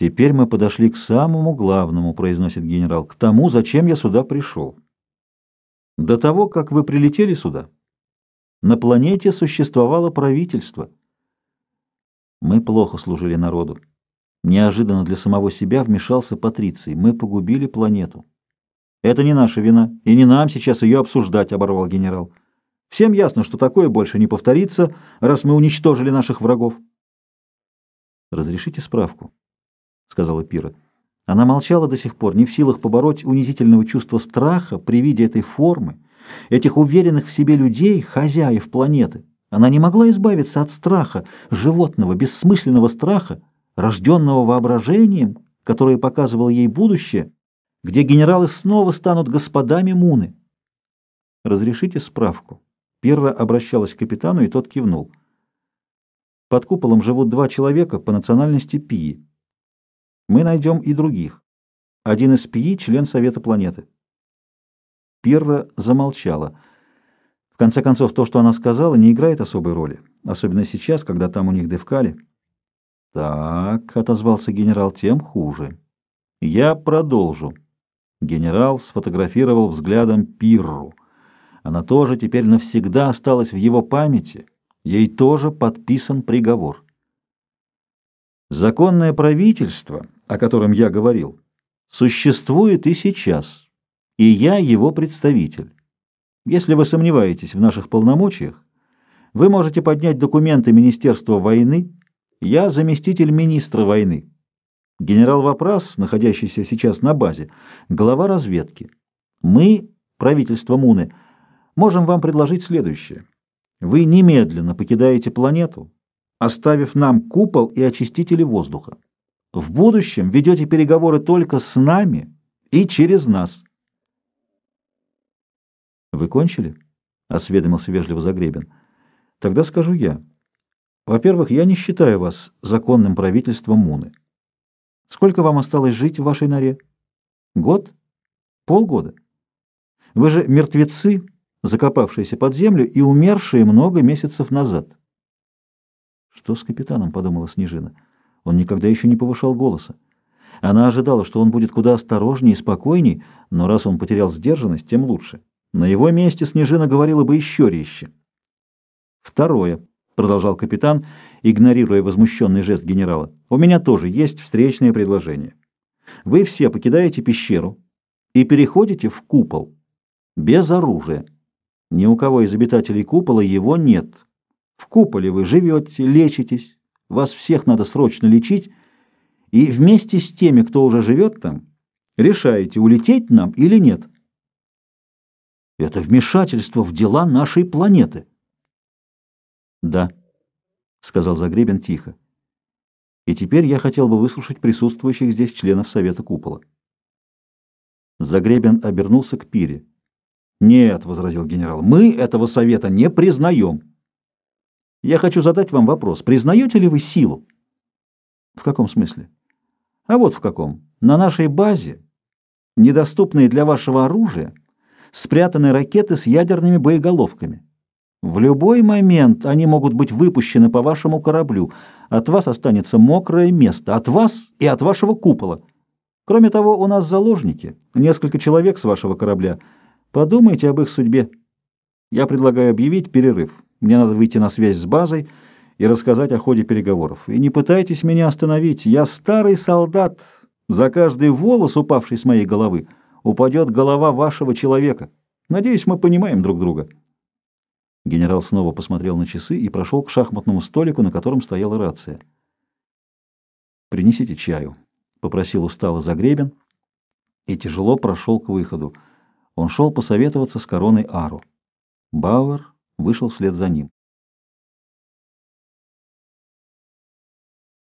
«Теперь мы подошли к самому главному», — произносит генерал, — «к тому, зачем я сюда пришел. До того, как вы прилетели сюда, на планете существовало правительство. Мы плохо служили народу. Неожиданно для самого себя вмешался Патриций. Мы погубили планету. Это не наша вина, и не нам сейчас ее обсуждать, — оборвал генерал. Всем ясно, что такое больше не повторится, раз мы уничтожили наших врагов. «Разрешите справку», — сказала Пира. Она молчала до сих пор, не в силах побороть унизительного чувства страха при виде этой формы, этих уверенных в себе людей, хозяев планеты. Она не могла избавиться от страха, животного, бессмысленного страха, рожденного воображением, которое показывало ей будущее, где генералы снова станут господами Муны. «Разрешите справку?» Пирра обращалась к капитану, и тот кивнул. «Под куполом живут два человека по национальности Пии. Мы найдем и других. Один из Пии — член Совета планеты». Пирра замолчала. В конце концов, то, что она сказала, не играет особой роли, особенно сейчас, когда там у них девкали. «Так», — отозвался генерал, — «тем хуже. Я продолжу». Генерал сфотографировал взглядом Пирру. Она тоже теперь навсегда осталась в его памяти. Ей тоже подписан приговор. Законное правительство, о котором я говорил, существует и сейчас, и я его представитель. Если вы сомневаетесь в наших полномочиях, вы можете поднять документы Министерства войны, я заместитель министра войны. Генерал Вапрас, находящийся сейчас на базе, глава разведки. Мы, правительство Муны, можем вам предложить следующее. Вы немедленно покидаете планету, оставив нам купол и очистители воздуха. В будущем ведете переговоры только с нами и через нас. «Вы кончили?» — осведомился вежливо Загребин. «Тогда скажу я. Во-первых, я не считаю вас законным правительством Муны. Сколько вам осталось жить в вашей норе? Год? Полгода? Вы же мертвецы, закопавшиеся под землю и умершие много месяцев назад. Что с капитаном, подумала Снежина. Он никогда еще не повышал голоса. Она ожидала, что он будет куда осторожнее и спокойней, но раз он потерял сдержанность, тем лучше. На его месте Снежина говорила бы еще резче. Второе продолжал капитан, игнорируя возмущенный жест генерала, — у меня тоже есть встречное предложение. Вы все покидаете пещеру и переходите в купол без оружия. Ни у кого из обитателей купола его нет. В куполе вы живете, лечитесь, вас всех надо срочно лечить, и вместе с теми, кто уже живет там, решаете, улететь нам или нет. Это вмешательство в дела нашей планеты. «Да», — сказал Загребин тихо. «И теперь я хотел бы выслушать присутствующих здесь членов Совета Купола». Загребин обернулся к Пире. «Нет», — возразил генерал, — «мы этого совета не признаем». «Я хочу задать вам вопрос. Признаете ли вы силу?» «В каком смысле?» «А вот в каком. На нашей базе, недоступные для вашего оружия, спрятаны ракеты с ядерными боеголовками». В любой момент они могут быть выпущены по вашему кораблю. От вас останется мокрое место, от вас и от вашего купола. Кроме того, у нас заложники, несколько человек с вашего корабля. Подумайте об их судьбе. Я предлагаю объявить перерыв. Мне надо выйти на связь с базой и рассказать о ходе переговоров. И не пытайтесь меня остановить. Я старый солдат. За каждый волос, упавший с моей головы, упадет голова вашего человека. Надеюсь, мы понимаем друг друга». Генерал снова посмотрел на часы и прошел к шахматному столику, на котором стояла рация. «Принесите чаю», — попросил устало Загребин и тяжело прошел к выходу. Он шел посоветоваться с короной Ару. Бауэр вышел вслед за ним.